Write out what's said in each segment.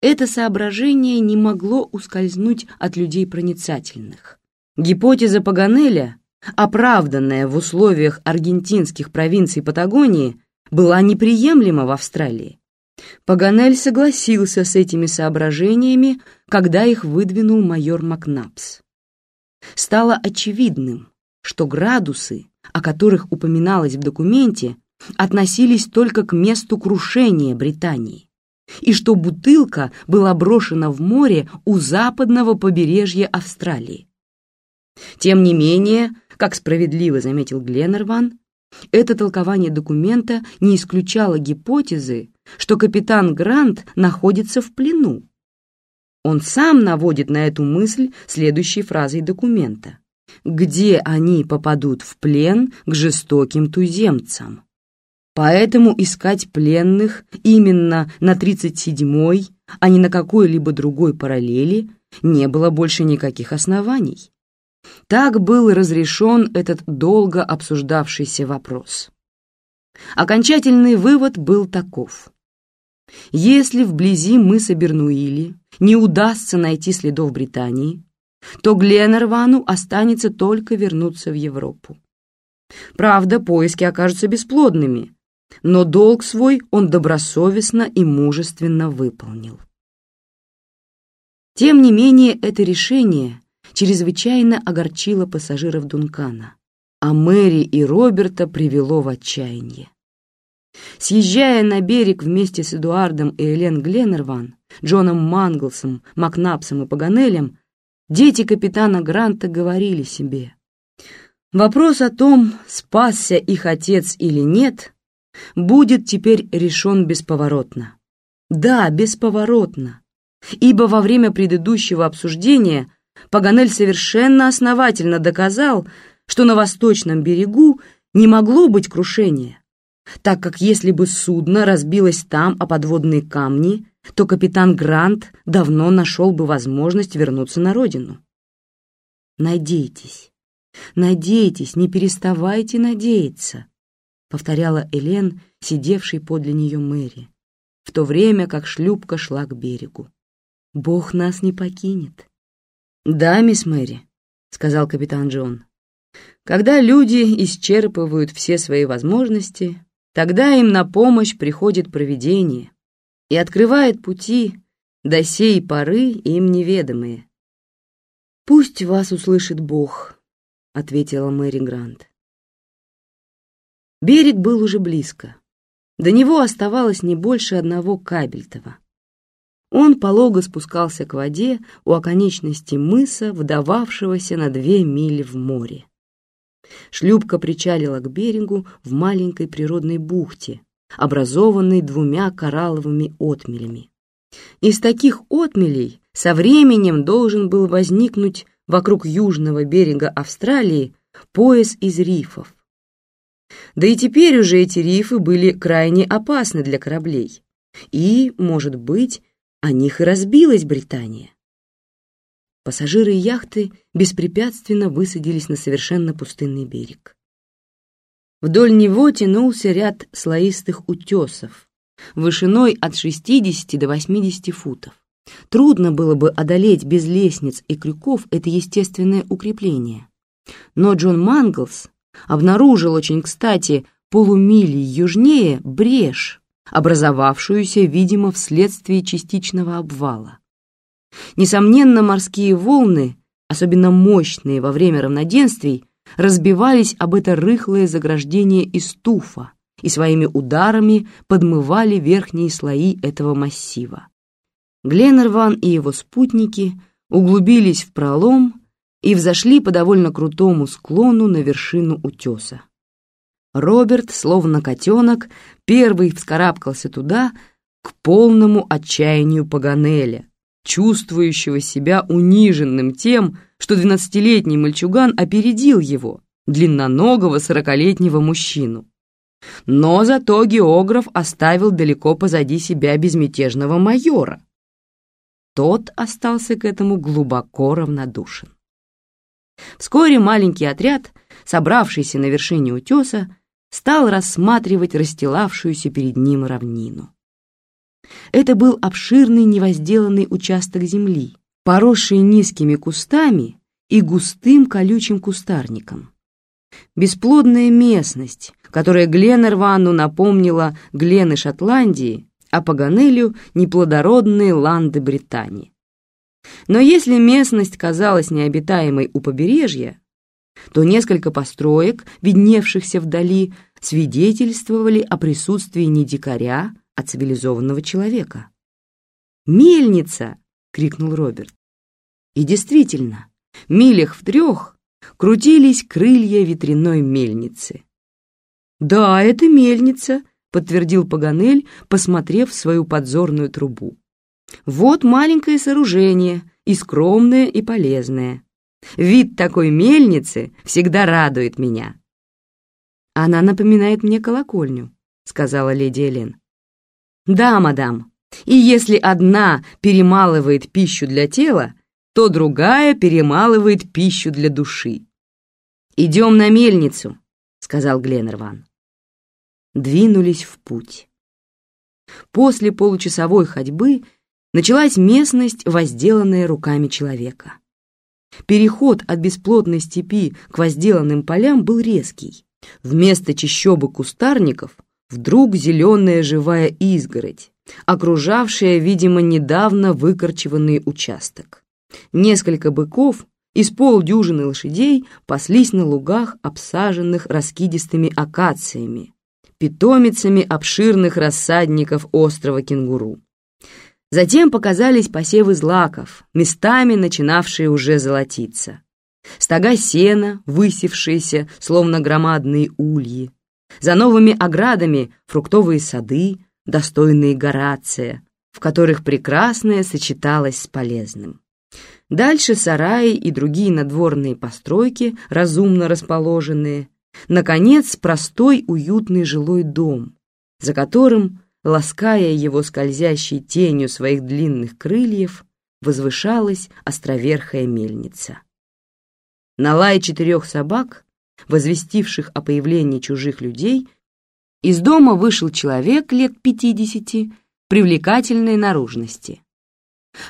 это соображение не могло ускользнуть от людей проницательных. Гипотеза Паганеля, оправданная в условиях аргентинских провинций Патагонии, была неприемлема в Австралии. Паганель согласился с этими соображениями, когда их выдвинул майор Макнапс. Стало очевидным, что градусы, о которых упоминалось в документе, относились только к месту крушения Британии, и что бутылка была брошена в море у западного побережья Австралии. Тем не менее, как справедливо заметил Гленнерван, это толкование документа не исключало гипотезы, что капитан Грант находится в плену. Он сам наводит на эту мысль следующей фразой документа. «Где они попадут в плен к жестоким туземцам?» Поэтому искать пленных именно на 37-й, а не на какой-либо другой параллели, не было больше никаких оснований. Так был разрешен этот долго обсуждавшийся вопрос. Окончательный вывод был таков. Если вблизи мыса Бернуили не удастся найти следов Британии, то Гленнервану останется только вернуться в Европу. Правда, поиски окажутся бесплодными, но долг свой он добросовестно и мужественно выполнил. Тем не менее, это решение чрезвычайно огорчило пассажиров Дункана, а Мэри и Роберта привело в отчаяние. Съезжая на берег вместе с Эдуардом и Элен Гленнерван, Джоном Манглсом, Макнапсом и Паганелем, дети капитана Гранта говорили себе, «Вопрос о том, спасся их отец или нет, будет теперь решен бесповоротно. Да, бесповоротно, ибо во время предыдущего обсуждения Паганель совершенно основательно доказал, что на восточном берегу не могло быть крушения, так как если бы судно разбилось там о подводные камни, то капитан Грант давно нашел бы возможность вернуться на родину. «Надейтесь, надейтесь, не переставайте надеяться», — повторяла Элен, сидевшей подле нее Мэри, в то время как шлюпка шла к берегу. «Бог нас не покинет». «Да, мисс Мэри», — сказал капитан Джон. «Когда люди исчерпывают все свои возможности, тогда им на помощь приходит провидение и открывает пути до сей поры им неведомые». «Пусть вас услышит Бог», — ответила Мэри Грант. Берег был уже близко. До него оставалось не больше одного кабельтова. Он полого спускался к воде у оконечности мыса, вдававшегося на две мили в море. Шлюпка причалила к берегу в маленькой природной бухте, образованной двумя коралловыми отмелями. Из таких отмелей со временем должен был возникнуть вокруг южного берега Австралии пояс из рифов, да и теперь уже эти рифы были крайне опасны для кораблей. И, может быть, о них и разбилась Британия. Пассажиры яхты беспрепятственно высадились на совершенно пустынный берег. Вдоль него тянулся ряд слоистых утесов, вышиной от 60 до 80 футов. Трудно было бы одолеть без лестниц и крюков это естественное укрепление. Но Джон Манглс обнаружил очень кстати полумили южнее брешь, образовавшуюся, видимо, вследствие частичного обвала. Несомненно, морские волны, особенно мощные во время равноденствий, разбивались об это рыхлое заграждение из туфа и своими ударами подмывали верхние слои этого массива. Гленнерван и его спутники углубились в пролом и взошли по довольно крутому склону на вершину утеса. Роберт, словно котенок, первый вскарабкался туда к полному отчаянию Паганеля, чувствующего себя униженным тем, что двенадцатилетний мальчуган опередил его, длинноногого сорокалетнего мужчину. Но зато географ оставил далеко позади себя безмятежного майора. Тот остался к этому глубоко равнодушен. Вскоре маленький отряд, собравшийся на вершине утеса, стал рассматривать расстилавшуюся перед ним равнину. Это был обширный невозделанный участок земли, поросший низкими кустами и густым колючим кустарником. Бесплодная местность, которая Гленнервану напомнила Глены Шотландии, а Паганелю — неплодородные ланды Британии. Но если местность казалась необитаемой у побережья, то несколько построек, видневшихся вдали, свидетельствовали о присутствии не дикаря, а цивилизованного человека. «Мельница!» — крикнул Роберт. И действительно, милях в трех крутились крылья ветряной мельницы. «Да, это мельница», — подтвердил Паганель, посмотрев в свою подзорную трубу. «Вот маленькое сооружение, и скромное, и полезное. Вид такой мельницы всегда радует меня». «Она напоминает мне колокольню», — сказала леди Элен. «Да, мадам, и если одна перемалывает пищу для тела, то другая перемалывает пищу для души. «Идем на мельницу», — сказал Гленнерван. Двинулись в путь. После получасовой ходьбы началась местность, возделанная руками человека. Переход от бесплотной степи к возделанным полям был резкий. Вместо чащобы кустарников вдруг зеленая живая изгородь, окружавшая, видимо, недавно выкорчеванный участок. Несколько быков из полдюжины лошадей паслись на лугах, обсаженных раскидистыми акациями, питомицами обширных рассадников острова Кенгуру. Затем показались посевы злаков, местами начинавшие уже золотиться. Стога сена, высевшиеся, словно громадные ульи. За новыми оградами фруктовые сады, достойные Горация, в которых прекрасное сочеталось с полезным. Дальше сараи и другие надворные постройки, разумно расположенные. Наконец, простой уютный жилой дом, за которым, лаская его скользящей тенью своих длинных крыльев, возвышалась островерхая мельница. На лай четырех собак, возвестивших о появлении чужих людей, из дома вышел человек лет пятидесяти, привлекательной наружности.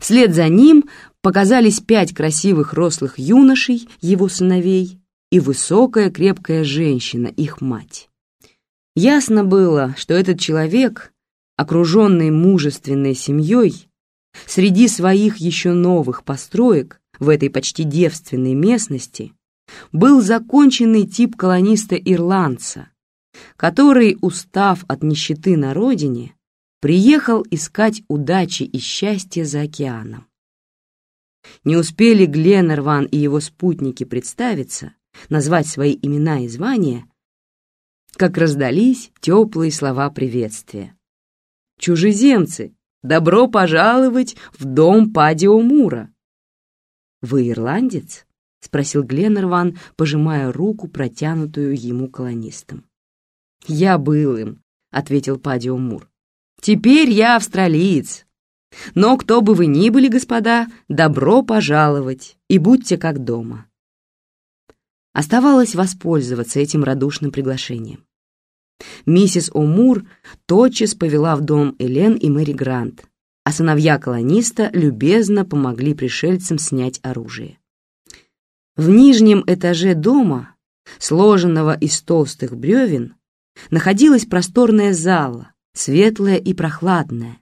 Вслед за ним показались пять красивых рослых юношей, его сыновей, и высокая крепкая женщина, их мать. Ясно было, что этот человек, окруженный мужественной семьей, среди своих еще новых построек в этой почти девственной местности, был законченный тип колониста-ирландца, который, устав от нищеты на родине, приехал искать удачи и счастья за океаном. Не успели Гленнерван и его спутники представиться, назвать свои имена и звания, как раздались теплые слова приветствия. «Чужеземцы, добро пожаловать в дом Падио Мура!» «Вы ирландец?» — спросил Гленнерван, пожимая руку, протянутую ему колонистам. «Я был им», — ответил Падио Мур. «Теперь я австралиец, но кто бы вы ни были, господа, добро пожаловать и будьте как дома. Оставалось воспользоваться этим радушным приглашением. Миссис О'Мур тотчас повела в дом Элен и Мэри Грант, а сыновья колониста любезно помогли пришельцам снять оружие. В нижнем этаже дома, сложенного из толстых бревен, находилась просторная зала, светлая и прохладная,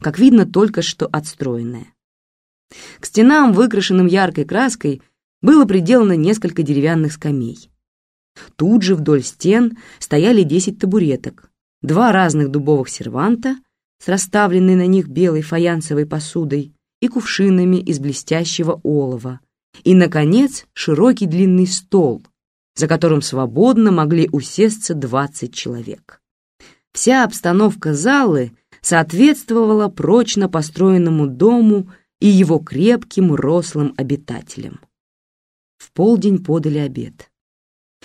как видно, только что отстроенная. К стенам, выкрашенным яркой краской, было приделано несколько деревянных скамей. Тут же вдоль стен стояли десять табуреток, два разных дубовых серванта с расставленной на них белой фаянсовой посудой и кувшинами из блестящего олова, и, наконец, широкий длинный стол, за которым свободно могли усесться двадцать человек. Вся обстановка залы соответствовала прочно построенному дому и его крепким рослым обитателям. В полдень подали обед.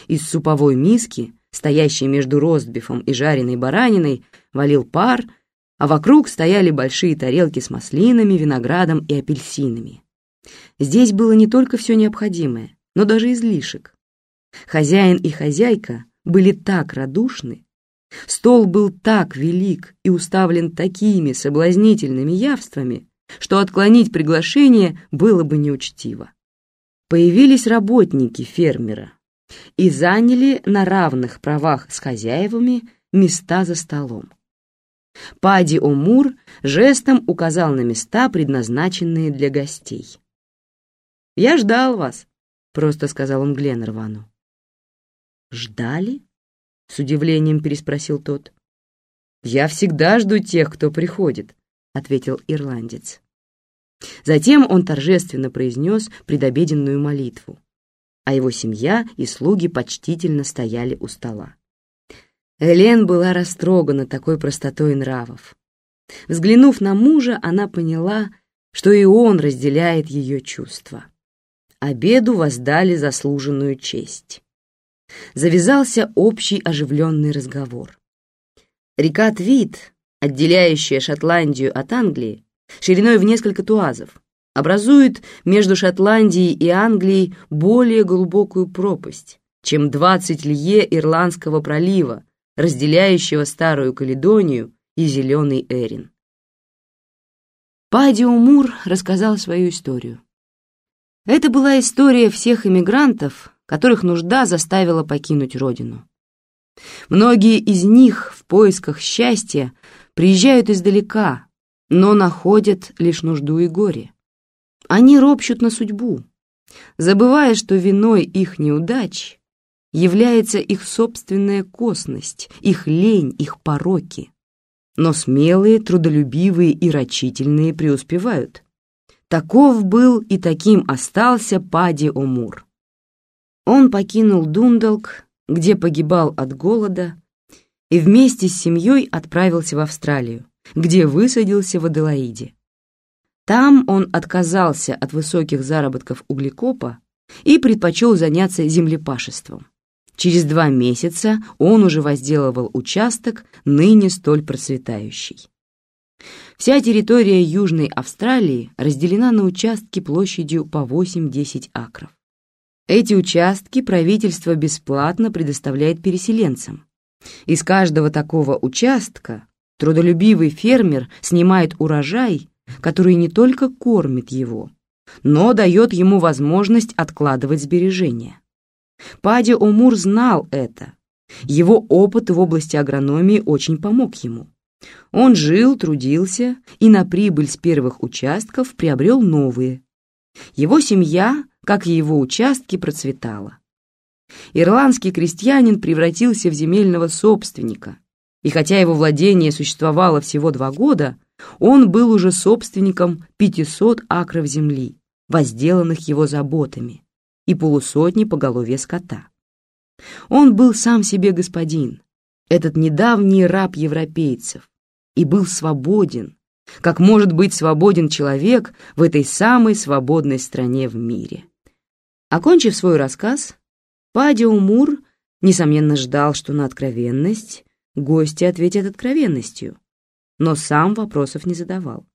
Из суповой миски, стоящей между ростбифом и жареной бараниной, валил пар, а вокруг стояли большие тарелки с маслинами, виноградом и апельсинами. Здесь было не только все необходимое, но даже излишек. Хозяин и хозяйка были так радушны, Стол был так велик и уставлен такими соблазнительными явствами, что отклонить приглашение было бы неучтиво. Появились работники фермера и заняли на равных правах с хозяевами места за столом. Пади Омур жестом указал на места, предназначенные для гостей. «Я ждал вас», — просто сказал он Гленнервану. «Ждали?» — с удивлением переспросил тот. «Я всегда жду тех, кто приходит», — ответил ирландец. Затем он торжественно произнес предобеденную молитву, а его семья и слуги почтительно стояли у стола. Элен была растрогана такой простотой нравов. Взглянув на мужа, она поняла, что и он разделяет ее чувства. Обеду воздали заслуженную честь. Завязался общий оживленный разговор. Река Твит, отделяющая Шотландию от Англии, шириной в несколько туазов, образует между Шотландией и Англией более глубокую пропасть, чем 20 лье Ирландского пролива, разделяющего Старую Каледонию и Зеленый Эрин. Падио Мур рассказал свою историю. Это была история всех иммигрантов, которых нужда заставила покинуть родину. Многие из них в поисках счастья приезжают издалека, но находят лишь нужду и горе. Они ропщут на судьбу, забывая, что виной их неудач является их собственная косность, их лень, их пороки. Но смелые, трудолюбивые и рачительные преуспевают. Таков был и таким остался Пади Омур. Он покинул Дундалк, где погибал от голода, и вместе с семьей отправился в Австралию, где высадился в Аделаиде. Там он отказался от высоких заработков углекопа и предпочел заняться землепашеством. Через два месяца он уже возделывал участок, ныне столь процветающий. Вся территория Южной Австралии разделена на участки площадью по 8-10 акров. Эти участки правительство бесплатно предоставляет переселенцам. Из каждого такого участка трудолюбивый фермер снимает урожай, который не только кормит его, но дает ему возможность откладывать сбережения. Пади Омур знал это. Его опыт в области агрономии очень помог ему. Он жил, трудился и на прибыль с первых участков приобрел новые. Его семья, как и его участки, процветала. Ирландский крестьянин превратился в земельного собственника, и хотя его владение существовало всего два года, он был уже собственником 500 акров земли, возделанных его заботами и полусотни поголовья скота. Он был сам себе господин, этот недавний раб европейцев, и был свободен, как может быть свободен человек в этой самой свободной стране в мире. Окончив свой рассказ, Падио Мур, несомненно, ждал, что на откровенность гости ответят откровенностью, но сам вопросов не задавал.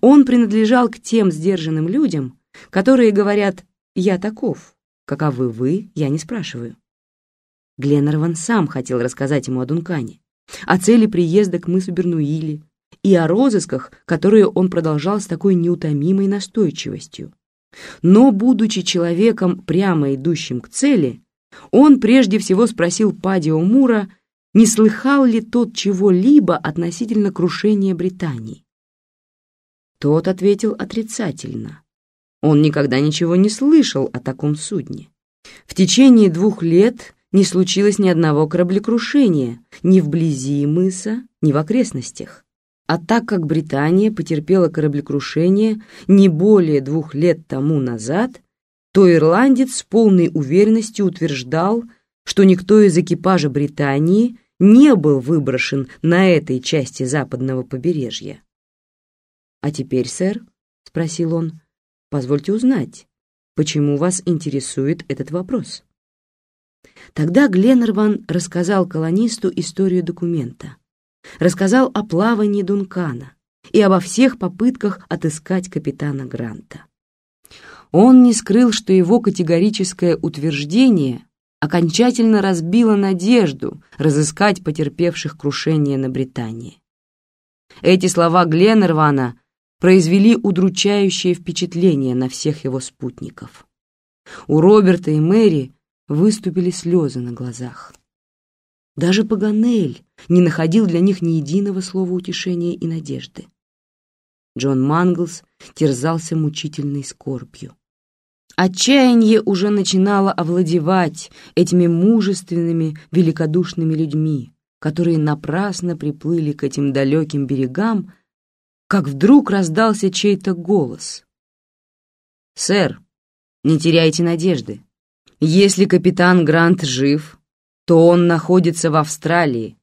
Он принадлежал к тем сдержанным людям, которые говорят я таков. Каковы вы, я не спрашиваю. Гленнерван сам хотел рассказать ему о Дункане, о цели приезда к мысу Бернуили и о розысках, которые он продолжал с такой неутомимой настойчивостью. Но, будучи человеком, прямо идущим к цели, он прежде всего спросил Падио Мура, не слыхал ли тот чего-либо относительно крушения Британии. Тот ответил отрицательно. Он никогда ничего не слышал о таком судне. В течение двух лет не случилось ни одного кораблекрушения ни вблизи мыса, ни в окрестностях. А так как Британия потерпела кораблекрушение не более двух лет тому назад, то ирландец с полной уверенностью утверждал, что никто из экипажа Британии не был выброшен на этой части западного побережья. «А теперь, сэр?» — спросил он. Позвольте узнать, почему вас интересует этот вопрос?» Тогда Гленнерван рассказал колонисту историю документа, рассказал о плавании Дункана и обо всех попытках отыскать капитана Гранта. Он не скрыл, что его категорическое утверждение окончательно разбила надежду разыскать потерпевших крушение на Британии. Эти слова Гленнервана произвели удручающее впечатление на всех его спутников. У Роберта и Мэри выступили слезы на глазах. Даже Паганель не находил для них ни единого слова утешения и надежды. Джон Манглс терзался мучительной скорбью. Отчаяние уже начинало овладевать этими мужественными, великодушными людьми, которые напрасно приплыли к этим далеким берегам, как вдруг раздался чей-то голос. «Сэр, не теряйте надежды. Если капитан Грант жив, то он находится в Австралии,